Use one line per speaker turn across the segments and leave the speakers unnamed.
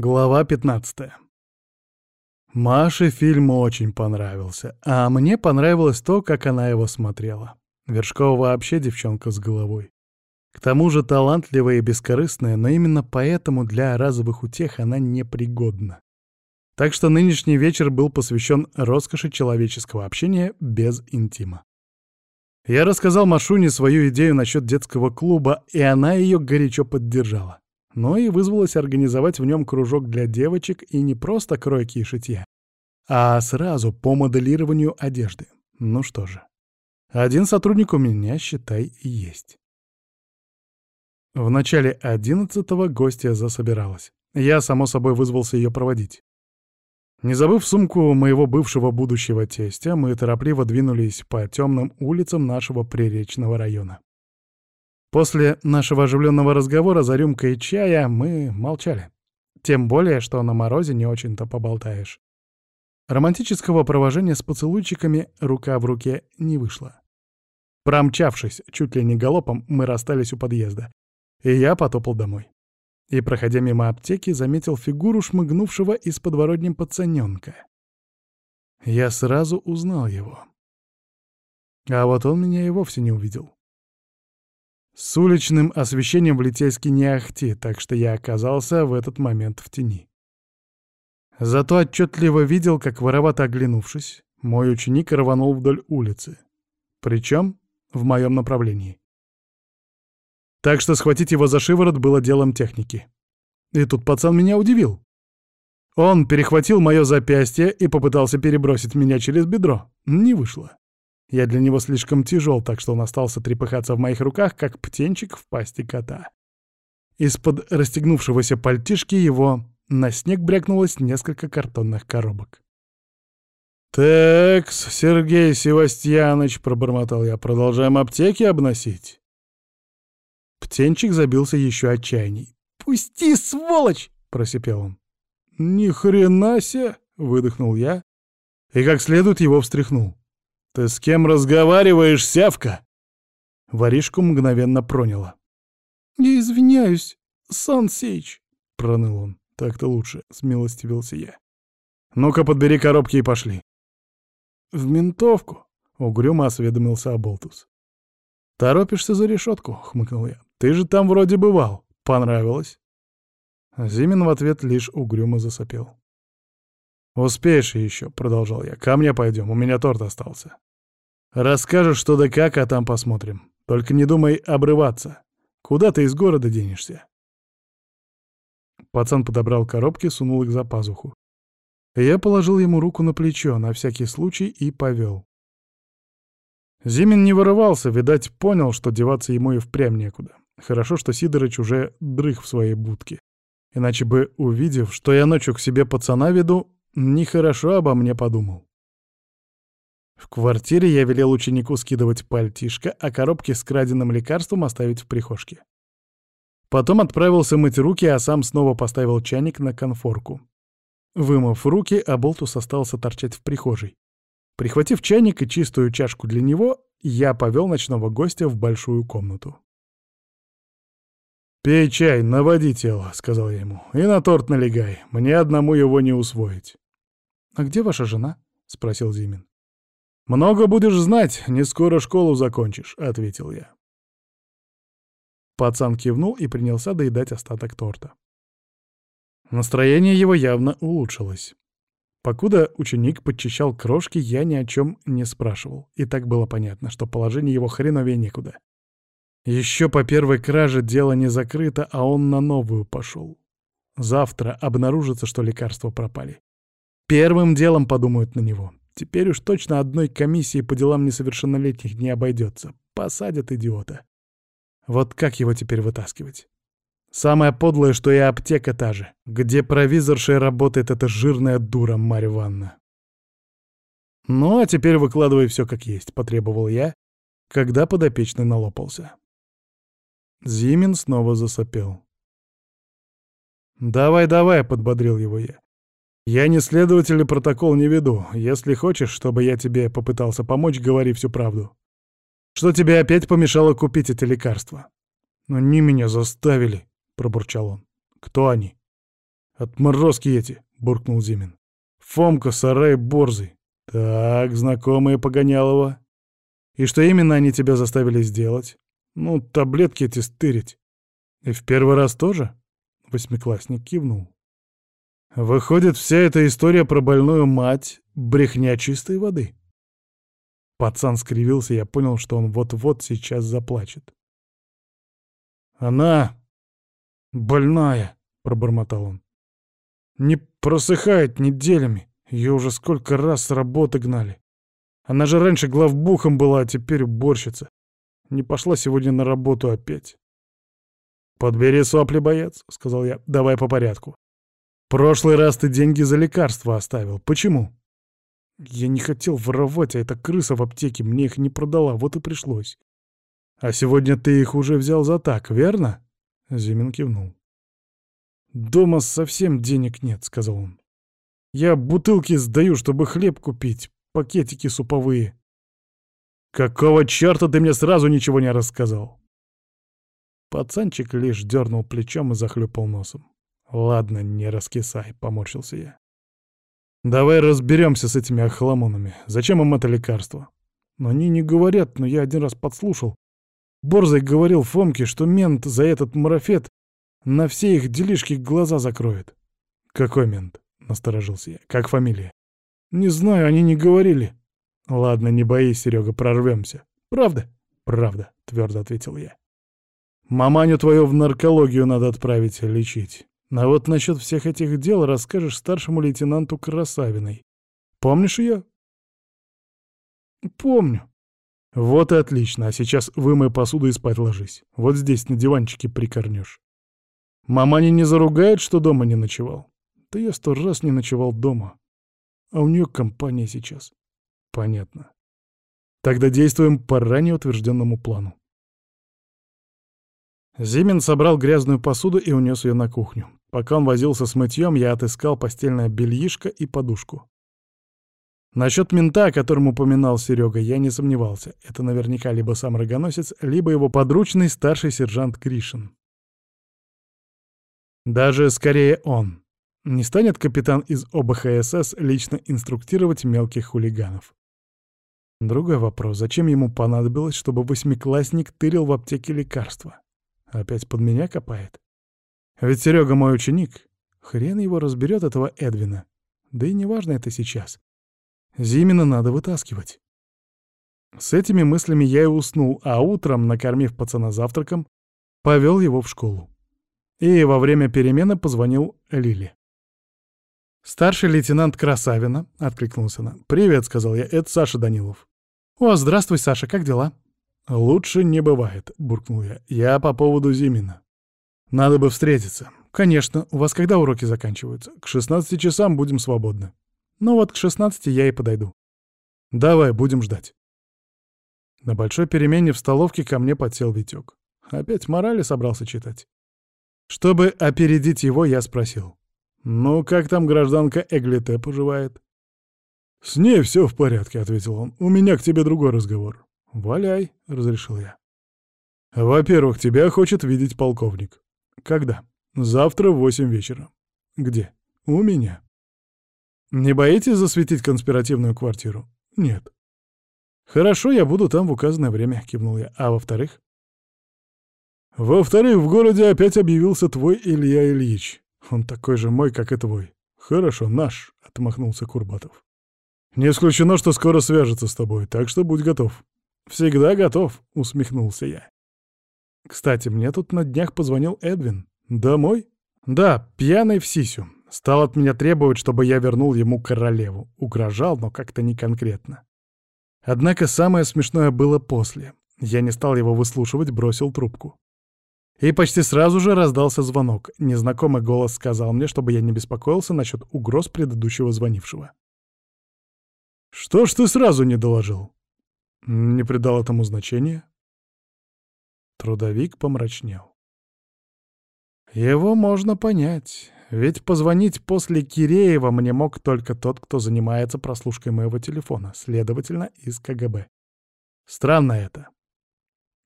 Глава 15. Маше фильм очень понравился, а мне понравилось то, как она его смотрела. Вершкова вообще девчонка с головой. К тому же талантливая и бескорыстная, но именно поэтому для разовых утех она непригодна. Так что нынешний вечер был посвящен роскоши человеческого общения без интима. Я рассказал Машуне свою идею насчет детского клуба, и она ее горячо поддержала но и вызвалась организовать в нем кружок для девочек и не просто кройки и шитья, а сразу по моделированию одежды. Ну что же, один сотрудник у меня, считай, есть. В начале одиннадцатого гостья засобиралась. Я, само собой, вызвался ее проводить. Не забыв сумку моего бывшего будущего тестя, мы торопливо двинулись по темным улицам нашего приречного района. После нашего оживленного разговора за рюмкой чая мы молчали. Тем более, что на морозе не очень-то поболтаешь. Романтического провожения с поцелуйчиками рука в руке не вышло. Промчавшись чуть ли не галопом, мы расстались у подъезда, и я потопал домой. И, проходя мимо аптеки, заметил фигуру шмыгнувшего из подворотни пацаненка. Я сразу узнал его. А вот он меня и вовсе не увидел. С уличным освещением в Литейске не ахти, так что я оказался в этот момент в тени. Зато отчетливо видел, как воровато оглянувшись, мой ученик рванул вдоль улицы. Причем в моем направлении. Так что схватить его за шиворот было делом техники. И тут пацан меня удивил. Он перехватил мое запястье и попытался перебросить меня через бедро. Не вышло. Я для него слишком тяжел, так что он остался трепыхаться в моих руках, как птенчик в пасти кота. Из-под расстегнувшегося пальтишки его на снег брякнулось несколько картонных коробок. «Текс, Сергей Севастьяныч», — пробормотал я, — «продолжаем аптеки обносить». Птенчик забился еще отчаянней. «Пусти, сволочь!» — просипел он. «Ни хрена себе!» — выдохнул я и как следует его встряхнул. «Ты с кем разговариваешь, сявка?» Воришку мгновенно проняло. «Я извиняюсь, Сан Сейч», — проныл он. «Так-то лучше», — смилостивился я. «Ну-ка, подбери коробки и пошли». «В ментовку», — угрюмо осведомился Аболтус. «Торопишься за решетку?» — хмыкнул я. «Ты же там вроде бывал. Понравилось?» Зимин в ответ лишь угрюмо засопел. «Успеешь еще», — продолжал я. «Ко мне пойдем, у меня торт остался». Расскажешь, что да как, а там посмотрим. Только не думай обрываться. Куда ты из города денешься?» Пацан подобрал коробки, сунул их за пазуху. Я положил ему руку на плечо, на всякий случай, и повел. Зимин не вырывался, видать, понял, что деваться ему и впрямь некуда. Хорошо, что Сидорыч уже дрых в своей будке. Иначе бы, увидев, что я ночью к себе пацана веду, нехорошо обо мне подумал. В квартире я велел ученику скидывать пальтишко, а коробки с краденным лекарством оставить в прихожке. Потом отправился мыть руки, а сам снова поставил чайник на конфорку. Вымыв руки, Аболтус остался торчать в прихожей. Прихватив чайник и чистую чашку для него, я повел ночного гостя в большую комнату. «Пей чай, наводи тело», — сказал я ему, — «и на торт налегай, мне одному его не усвоить». «А где ваша жена?» — спросил Зимин. «Много будешь знать, не скоро школу закончишь», — ответил я. Пацан кивнул и принялся доедать остаток торта. Настроение его явно улучшилось. Покуда ученик подчищал крошки, я ни о чем не спрашивал, и так было понятно, что положение его хреновее некуда. Еще по первой краже дело не закрыто, а он на новую пошел. Завтра обнаружится, что лекарства пропали. Первым делом подумают на него. Теперь уж точно одной комиссии по делам несовершеннолетних не обойдется. Посадят идиота. Вот как его теперь вытаскивать? Самое подлое, что и аптека та же, где провизоршей работает эта жирная дура Марья Ивановна. «Ну, а теперь выкладывай все как есть», — потребовал я, когда подопечный налопался. Зимин снова засопел. «Давай-давай», — подбодрил его я. «Я не следователь и протокол не веду. Если хочешь, чтобы я тебе попытался помочь, говори всю правду. Что тебе опять помешало купить эти лекарства?» «Они меня заставили», — пробурчал он. «Кто они?» «Отморозки эти!» — буркнул Зимин. «Фомка, Сарай, Борзый. Так, знакомые Погонялова. И что именно они тебя заставили сделать? Ну, таблетки эти стырить. И в первый раз тоже?» Восьмиклассник кивнул. «Выходит, вся эта история про больную мать — брехня чистой воды». Пацан скривился, я понял, что он вот-вот сейчас заплачет. «Она больная», — пробормотал он. «Не просыхает неделями. Ее уже сколько раз с работы гнали. Она же раньше главбухом была, а теперь уборщица. Не пошла сегодня на работу опять». «Подбери сопли, боец», — сказал я. «Давай по порядку. Прошлый раз ты деньги за лекарства оставил. Почему?» «Я не хотел воровать, а эта крыса в аптеке мне их не продала, вот и пришлось. А сегодня ты их уже взял за так, верно?» Зимин кивнул. «Дома совсем денег нет», — сказал он. «Я бутылки сдаю, чтобы хлеб купить, пакетики суповые». «Какого черта ты мне сразу ничего не рассказал?» Пацанчик лишь дернул плечом и захлюпал носом. «Ладно, не раскисай», — поморщился я. «Давай разберемся с этими охламонами. Зачем им это лекарство?» Но они не говорят, но я один раз подслушал. Борзый говорил Фомке, что мент за этот марафет на все их делишки глаза закроет. «Какой мент?» — насторожился я. «Как фамилия?» «Не знаю, они не говорили». «Ладно, не боись, Серега, прорвемся». «Правда?» «Правда», — твердо ответил я. «Маманю твою в наркологию надо отправить лечить. А вот насчет всех этих дел расскажешь старшему лейтенанту Красавиной. Помнишь ее?» «Помню», вот и отлично, а сейчас вымой посуду и спать ложись. Вот здесь на диванчике прикорнешь. Маманя не заругает, что дома не ночевал? Да я сто раз не ночевал дома. А у нее компания сейчас. Понятно. Тогда действуем по ранее утвержденному плану. Зимин собрал грязную посуду и унес ее на кухню. Пока он возился с мытьем, я отыскал постельное бельишко и подушку. Насчет мента, о котором упоминал Серега, я не сомневался. Это наверняка либо сам рогоносец, либо его подручный старший сержант Кришин. Даже скорее он. Не станет капитан из ОБХСС лично инструктировать мелких хулиганов. Другой вопрос. Зачем ему понадобилось, чтобы восьмиклассник тырил в аптеке лекарства? Опять под меня копает? Ведь Серега мой ученик. Хрен его разберет этого Эдвина. Да и неважно это сейчас. Зимина надо вытаскивать. С этими мыслями я и уснул, а утром, накормив пацана завтраком, повел его в школу. И во время перемены позвонил Лиле. «Старший лейтенант Красавина», — откликнулся она. «Привет», — сказал я, — «это Саша Данилов». «О, здравствуй, Саша, как дела?» «Лучше не бывает», — буркнул я. «Я по поводу Зимина. Надо бы встретиться. Конечно, у вас когда уроки заканчиваются? К 16 часам будем свободны». Ну вот к 16 я и подойду. Давай, будем ждать. На большой перемене в столовке ко мне подсел Витек. Опять морали собрался читать. Чтобы опередить его, я спросил. «Ну, как там гражданка Эглите поживает?» «С ней все в порядке», — ответил он. «У меня к тебе другой разговор». «Валяй», — разрешил я. «Во-первых, тебя хочет видеть полковник». «Когда?» «Завтра в восемь вечера». «Где?» «У меня». Не боитесь засветить конспиративную квартиру? Нет. Хорошо, я буду там в указанное время, кивнул я. А во-вторых? Во-вторых, в городе опять объявился твой Илья Ильич. Он такой же мой, как и твой. Хорошо, наш, отмахнулся Курбатов. Не исключено, что скоро свяжется с тобой, так что будь готов. Всегда готов, усмехнулся я. Кстати, мне тут на днях позвонил Эдвин. Домой? Да, пьяный в сисю. Стал от меня требовать, чтобы я вернул ему королеву. Угрожал, но как-то не конкретно. Однако самое смешное было после. Я не стал его выслушивать, бросил трубку. И почти сразу же раздался звонок. Незнакомый голос сказал мне, чтобы я не беспокоился насчет угроз предыдущего звонившего. «Что ж ты сразу не доложил?» «Не придал этому значения». Трудовик помрачнел. «Его можно понять. Ведь позвонить после Киреева мне мог только тот, кто занимается прослушкой моего телефона, следовательно, из КГБ. Странно это.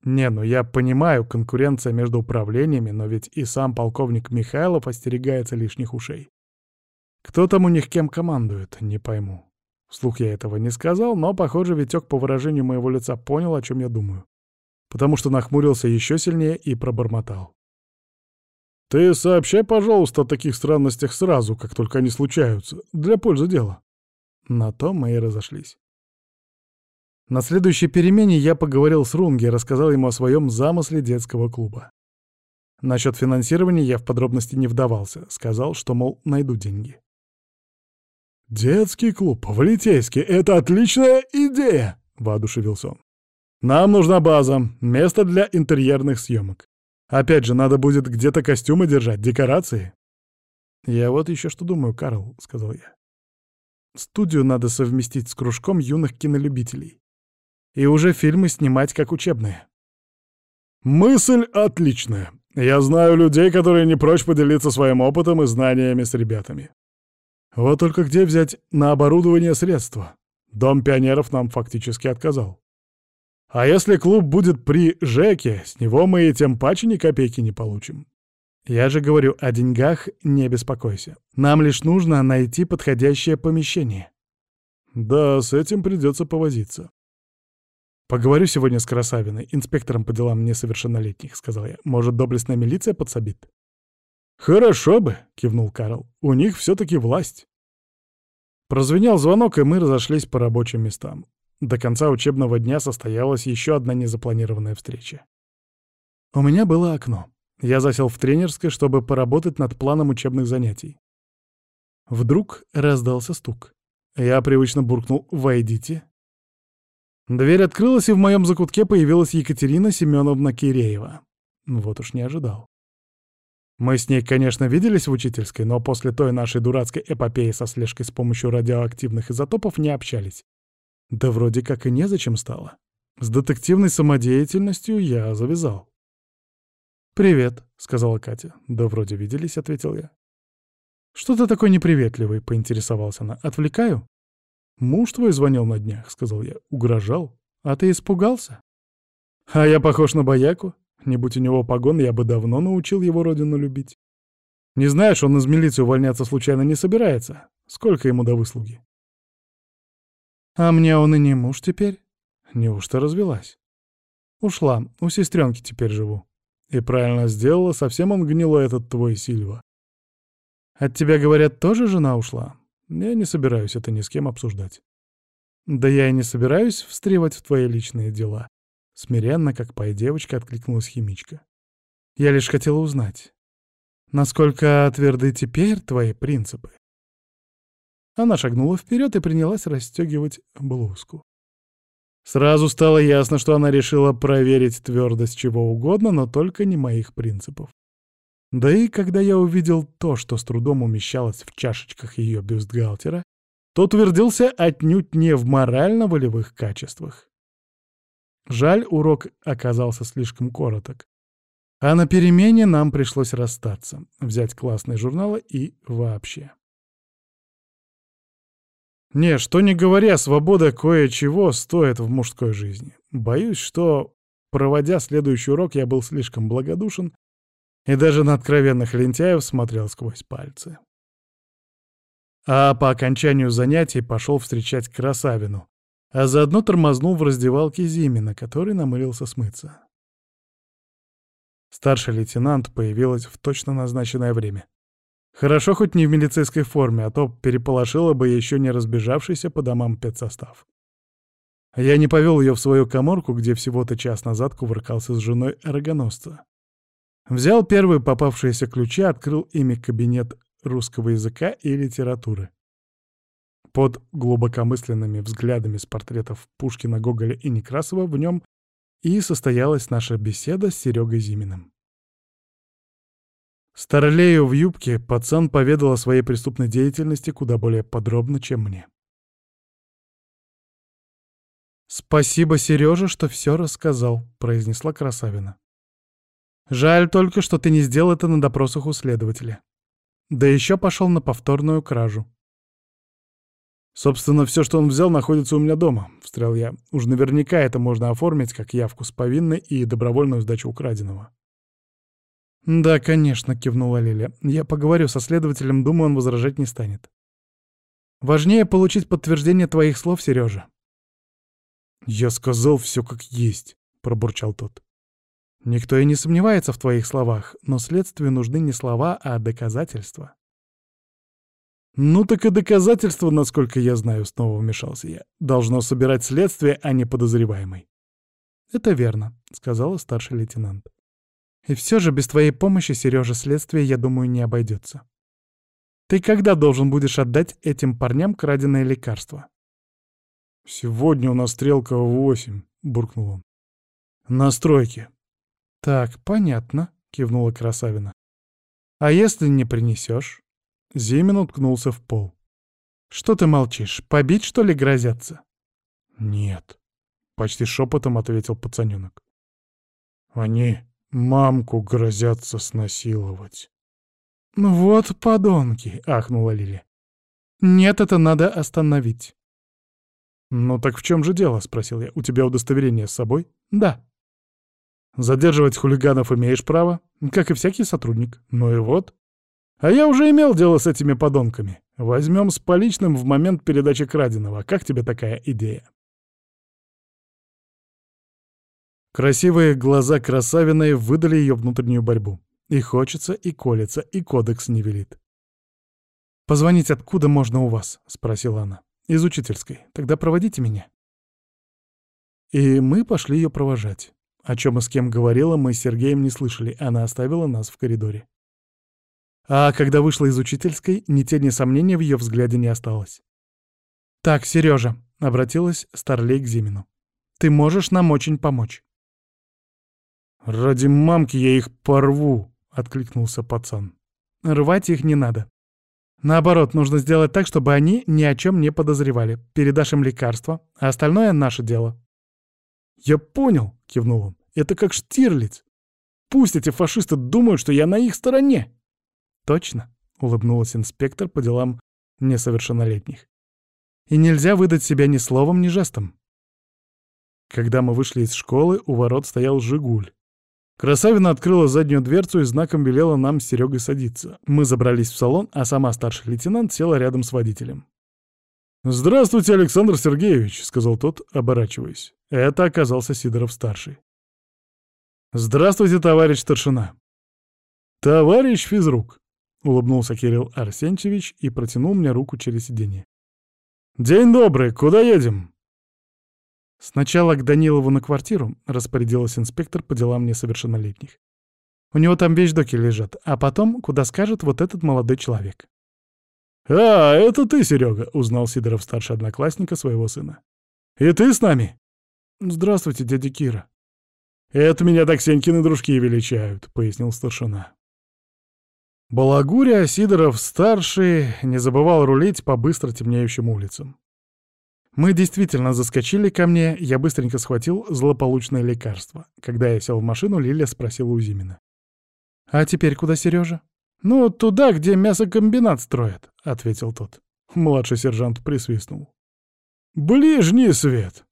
Не, ну я понимаю, конкуренция между управлениями, но ведь и сам полковник Михайлов остерегается лишних ушей. Кто там у них кем командует, не пойму. Вслух я этого не сказал, но, похоже, Витек по выражению моего лица понял, о чем я думаю. Потому что нахмурился еще сильнее и пробормотал. «Ты сообщай, пожалуйста, о таких странностях сразу, как только они случаются, для пользы дела». На то мы и разошлись. На следующей перемене я поговорил с Рунги и рассказал ему о своем замысле детского клуба. Насчет финансирования я в подробности не вдавался, сказал, что, мол, найду деньги. «Детский клуб в Литейске — это отличная идея!» — воодушевился он. «Нам нужна база, место для интерьерных съемок. Опять же, надо будет где-то костюмы держать, декорации». «Я вот еще что думаю, Карл», — сказал я. «Студию надо совместить с кружком юных кинолюбителей и уже фильмы снимать как учебные. Мысль отличная. Я знаю людей, которые не прочь поделиться своим опытом и знаниями с ребятами. Вот только где взять на оборудование средства? Дом пионеров нам фактически отказал. А если клуб будет при ЖЭКе, с него мы и тем паче ни копейки не получим. Я же говорю, о деньгах не беспокойся. Нам лишь нужно найти подходящее помещение. Да, с этим придется повозиться. «Поговорю сегодня с Красавиной, инспектором по делам несовершеннолетних», — сказал я. «Может, доблестная милиция подсобит?» «Хорошо бы», — кивнул Карл. «У них все-таки власть». Прозвенел звонок, и мы разошлись по рабочим местам. До конца учебного дня состоялась еще одна незапланированная встреча. У меня было окно. Я засел в тренерской, чтобы поработать над планом учебных занятий. Вдруг раздался стук. Я привычно буркнул «Войдите», Дверь открылась, и в моем закутке появилась Екатерина Семеновна Киреева. Вот уж не ожидал. Мы с ней, конечно, виделись в учительской, но после той нашей дурацкой эпопеи со слежкой с помощью радиоактивных изотопов не общались. Да вроде как и незачем стало. С детективной самодеятельностью я завязал. «Привет», — сказала Катя. «Да вроде виделись», — ответил я. «Что ты такой неприветливый?» — поинтересовался она. «Отвлекаю?» «Муж твой звонил на днях», — сказал я. «Угрожал. А ты испугался?» «А я похож на бояку. Не будь у него погон, я бы давно научил его родину любить. Не знаешь, он из милиции увольняться случайно не собирается. Сколько ему до выслуги?» «А мне он и не муж теперь?» «Неужто развелась?» «Ушла. У сестренки теперь живу». «И правильно сделала, совсем он гнилой этот твой Сильва». «От тебя, говорят, тоже жена ушла?» Я не собираюсь это ни с кем обсуждать. Да я и не собираюсь встревать в твои личные дела. Смиренно, как пай девочка, откликнулась химичка. Я лишь хотела узнать, насколько тверды теперь твои принципы. Она шагнула вперед и принялась расстегивать блузку. Сразу стало ясно, что она решила проверить твердость чего угодно, но только не моих принципов. Да и когда я увидел то, что с трудом умещалось в чашечках ее бюстгальтера, то твердился отнюдь не в морально-волевых качествах. Жаль, урок оказался слишком короток. А на перемене нам пришлось расстаться, взять классные журналы и вообще. Не, что не говоря, свобода кое-чего стоит в мужской жизни. Боюсь, что, проводя следующий урок, я был слишком благодушен и даже на откровенных лентяев смотрел сквозь пальцы. А по окончанию занятий пошел встречать Красавину, а заодно тормознул в раздевалке Зимина, который намылился смыться. Старший лейтенант появилась в точно назначенное время. Хорошо хоть не в милицейской форме, а то переполошило бы еще не разбежавшийся по домам педсостав. Я не повел ее в свою коморку, где всего-то час назад кувыркался с женой рогоносца. Взял первые попавшиеся ключи, открыл ими кабинет русского языка и литературы. Под глубокомысленными взглядами с портретов Пушкина, Гоголя и Некрасова в нем и состоялась наша беседа с Серегой Зиминым. Старлею в юбке пацан поведал о своей преступной деятельности куда более подробно, чем мне. «Спасибо, Сережа, что все рассказал», — произнесла Красавина. Жаль только, что ты не сделал это на допросах у следователя. Да еще пошел на повторную кражу. «Собственно, все, что он взял, находится у меня дома», — встрял я. «Уж наверняка это можно оформить как явку с повинной и добровольную сдачу украденного». «Да, конечно», — кивнула Лиля. «Я поговорю со следователем, думаю, он возражать не станет». «Важнее получить подтверждение твоих слов, Сережа. «Я сказал все как есть», — пробурчал тот. «Никто и не сомневается в твоих словах, но следствию нужны не слова, а доказательства». «Ну так и доказательства, насколько я знаю», — снова вмешался я. «Должно собирать следствие, а не подозреваемый». «Это верно», — сказала старший лейтенант. «И все же без твоей помощи, Сережа, следствие, я думаю, не обойдется. Ты когда должен будешь отдать этим парням краденое лекарство?» «Сегодня у нас стрелка в восемь», — буркнул он. «На стройке». «Так, понятно», — кивнула Красавина. «А если не принесешь? Зимин уткнулся в пол. «Что ты молчишь? Побить, что ли, грозятся?» «Нет», — почти шепотом ответил пацаненок. «Они мамку грозятся снасиловать». «Ну «Вот подонки!» — ахнула Лили. «Нет, это надо остановить». «Ну так в чем же дело?» — спросил я. «У тебя удостоверение с собой?» «Да». «Задерживать хулиганов имеешь право, как и всякий сотрудник. Ну и вот. А я уже имел дело с этими подонками. Возьмем с поличным в момент передачи краденого. Как тебе такая идея? Красивые глаза красавиной выдали ее внутреннюю борьбу. И хочется, и колется, и кодекс не велит. «Позвонить откуда можно у вас?» — спросила она. «Из учительской. Тогда проводите меня». И мы пошли ее провожать. О чем и с кем говорила, мы с Сергеем не слышали, она оставила нас в коридоре. А когда вышла из учительской, ни тени сомнения в ее взгляде не осталось. «Так, Сережа, обратилась Старлей к Зимину. «Ты можешь нам очень помочь». «Ради мамки я их порву», — откликнулся пацан. «Рвать их не надо. Наоборот, нужно сделать так, чтобы они ни о чем не подозревали. Передашь им лекарство, а остальное — наше дело». «Я понял», — кивнул он. «Это как Штирлиц. Пусть эти фашисты думают, что я на их стороне». «Точно», — улыбнулась инспектор по делам несовершеннолетних. «И нельзя выдать себя ни словом, ни жестом». Когда мы вышли из школы, у ворот стоял «Жигуль». Красавина открыла заднюю дверцу и знаком велела нам с Серегой садиться. Мы забрались в салон, а сама старший лейтенант села рядом с водителем. «Здравствуйте, Александр Сергеевич», — сказал тот, оборачиваясь. Это оказался Сидоров-старший. «Здравствуйте, товарищ старшина». «Товарищ физрук», — улыбнулся Кирилл Арсеньевич и протянул мне руку через сиденье. «День добрый, куда едем?» «Сначала к Данилову на квартиру», — распорядилась инспектор по делам несовершеннолетних. «У него там вещдоки лежат, а потом, куда скажет вот этот молодой человек». «А, это ты, Серега», — узнал Сидоров старший одноклассника своего сына. «И ты с нами?» «Здравствуйте, дядя Кира». «Это меня так Сенькины дружки величают», — пояснил старшина. Балагуря Сидоров-старший не забывал рулить по быстро темнеющим улицам. Мы действительно заскочили ко мне, я быстренько схватил злополучное лекарство. Когда я сел в машину, Лиля спросила у Зимина. «А теперь куда, Сережа? «Ну, туда, где мясокомбинат строят», — ответил тот. Младший сержант присвистнул. «Ближний свет!»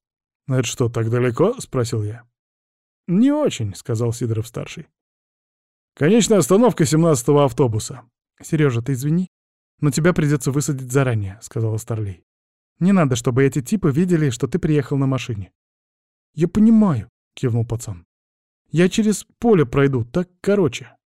«Это что, так далеко?» — спросил я. «Не очень», — сказал Сидоров-старший. Конечная остановка 17-го автобуса. Сережа, ты извини, но тебя придется высадить заранее, сказала Старлей. Не надо, чтобы эти типы видели, что ты приехал на машине. Я понимаю, кивнул пацан. Я через поле пройду, так короче.